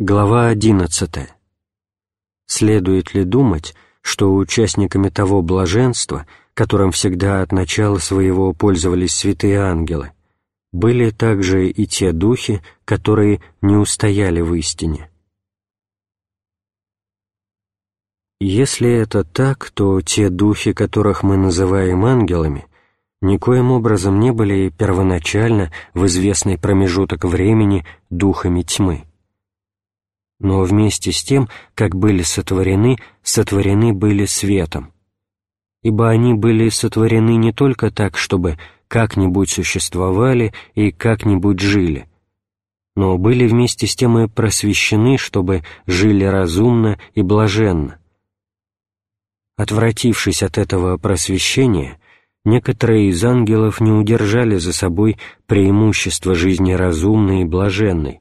Глава 11. Следует ли думать, что участниками того блаженства, которым всегда от начала своего пользовались святые ангелы, были также и те духи, которые не устояли в истине? Если это так, то те духи, которых мы называем ангелами, никоим образом не были первоначально в известный промежуток времени духами тьмы. Но вместе с тем, как были сотворены, сотворены были светом. Ибо они были сотворены не только так, чтобы как-нибудь существовали и как-нибудь жили, но были вместе с тем и просвещены, чтобы жили разумно и блаженно, Отвратившись от этого просвещения, некоторые из ангелов не удержали за собой преимущество жизни разумной и блаженной,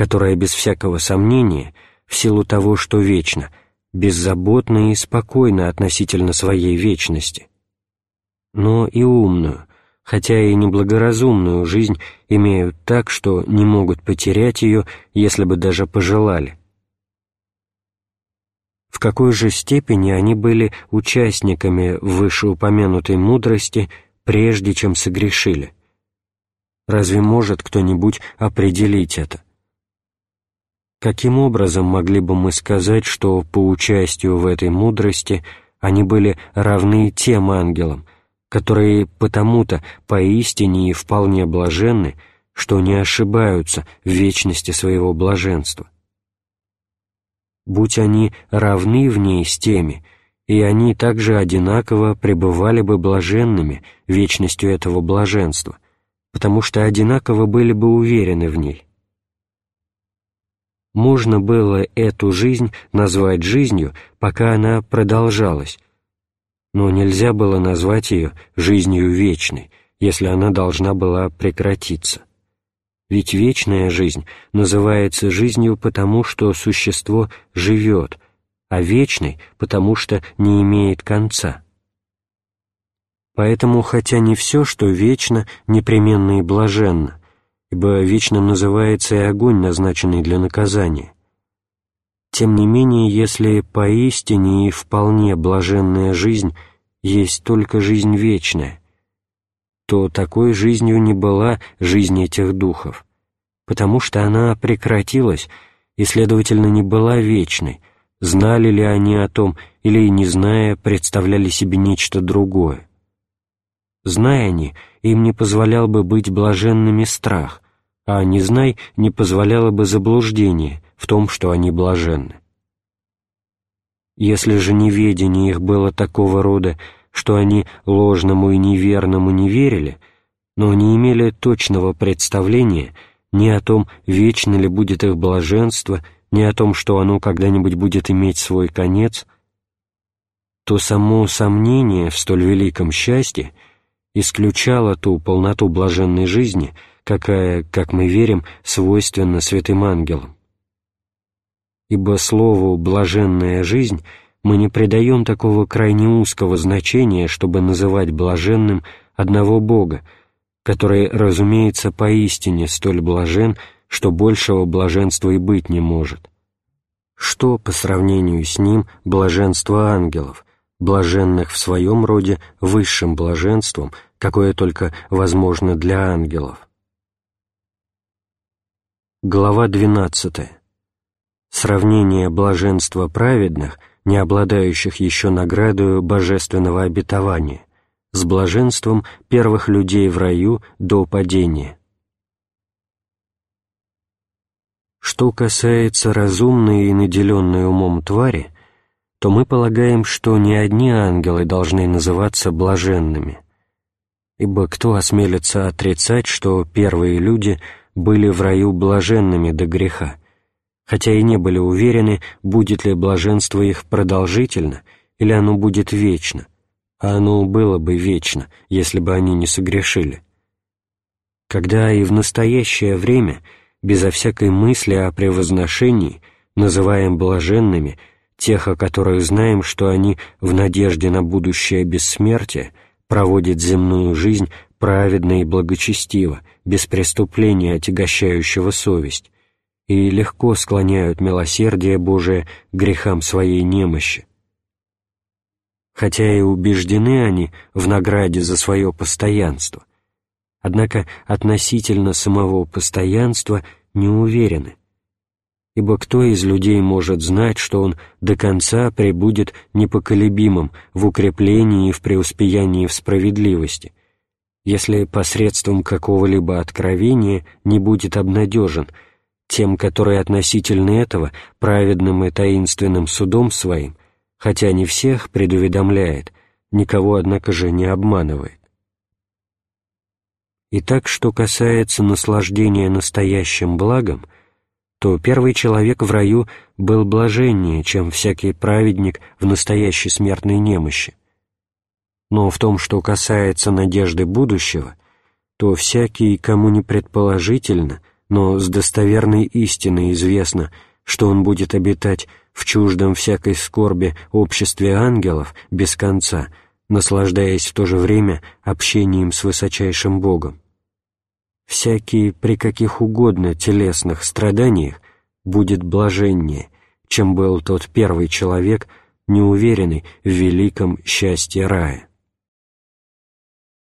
которая без всякого сомнения, в силу того, что вечно, беззаботна и спокойна относительно своей вечности. Но и умную, хотя и неблагоразумную жизнь имеют так, что не могут потерять ее, если бы даже пожелали в какой же степени они были участниками вышеупомянутой мудрости, прежде чем согрешили. Разве может кто-нибудь определить это? Каким образом могли бы мы сказать, что по участию в этой мудрости они были равны тем ангелам, которые потому-то поистине и вполне блаженны, что не ошибаются в вечности своего блаженства? будь они равны в ней с теми, и они также одинаково пребывали бы блаженными вечностью этого блаженства, потому что одинаково были бы уверены в ней. Можно было эту жизнь назвать жизнью, пока она продолжалась, но нельзя было назвать ее жизнью вечной, если она должна была прекратиться. Ведь вечная жизнь называется жизнью потому, что существо живет, а вечной — потому что не имеет конца. Поэтому, хотя не все, что вечно, непременно и блаженно, ибо вечным называется и огонь, назначенный для наказания, тем не менее, если поистине и вполне блаженная жизнь есть только жизнь вечная, то такой жизнью не была жизнь этих духов, потому что она прекратилась и, следовательно, не была вечной, знали ли они о том или, не зная, представляли себе нечто другое. Зная они, им не позволял бы быть блаженными страх, а не знай, не позволяло бы заблуждение в том, что они блаженны. Если же неведение их было такого рода, что они ложному и неверному не верили, но не имели точного представления ни о том, вечно ли будет их блаженство, ни о том, что оно когда-нибудь будет иметь свой конец, то само сомнение в столь великом счастье исключало ту полноту блаженной жизни, какая, как мы верим, свойственна святым ангелам. Ибо слову «блаженная жизнь» мы не придаем такого крайне узкого значения, чтобы называть блаженным одного Бога, который, разумеется, поистине столь блажен, что большего блаженства и быть не может. Что по сравнению с ним блаженство ангелов, блаженных в своем роде высшим блаженством, какое только возможно для ангелов? Глава 12. Сравнение блаженства праведных – не обладающих еще наградою божественного обетования, с блаженством первых людей в раю до падения. Что касается разумной и наделенной умом твари, то мы полагаем, что не одни ангелы должны называться блаженными, ибо кто осмелится отрицать, что первые люди были в раю блаженными до греха, хотя и не были уверены, будет ли блаженство их продолжительно или оно будет вечно, а оно было бы вечно, если бы они не согрешили. Когда и в настоящее время, безо всякой мысли о превозношении, называем блаженными тех, о которых знаем, что они в надежде на будущее бессмертие проводят земную жизнь праведно и благочестиво, без преступления, отягощающего совесть, и легко склоняют милосердие Божие грехам своей немощи. Хотя и убеждены они в награде за свое постоянство, однако относительно самого постоянства не уверены, ибо кто из людей может знать, что он до конца пребудет непоколебимым в укреплении и в преуспеянии в справедливости, если посредством какого-либо откровения не будет обнадежен тем, который относительно этого праведным и таинственным судом своим, хотя не всех предуведомляет, никого, однако же, не обманывает. Итак, что касается наслаждения настоящим благом, то первый человек в раю был блаженнее, чем всякий праведник в настоящей смертной немощи. Но в том, что касается надежды будущего, то всякий, кому не предположительно, но с достоверной истиной известно, что он будет обитать в чуждом всякой скорби обществе ангелов без конца, наслаждаясь в то же время общением с высочайшим Богом. Всякий при каких угодно телесных страданиях будет блаженнее, чем был тот первый человек, неуверенный в великом счастье рая.